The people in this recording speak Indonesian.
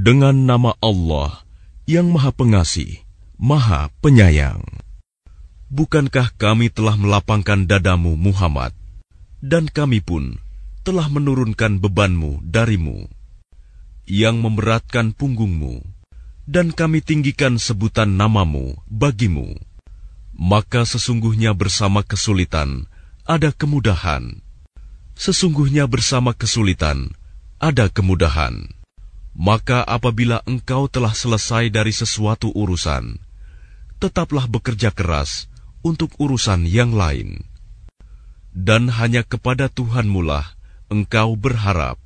Dengan nama Allah yang Maha Pengasih, Maha Penyayang. Bukankah kami telah melapangkan dadamu, Muhammad, dan kami pun telah menurunkan bebanmu darimu, yang memberatkan punggungmu, dan kami tinggikan sebutan namamu bagimu. Maka sesungguhnya bersama kesulitan ada kemudahan. Sesungguhnya bersama kesulitan ada kemudahan. Maka apabila engkau telah selesai dari sesuatu urusan, tetaplah bekerja keras untuk urusan yang lain. Dan hanya kepada Tuhanmu lah engkau berharap.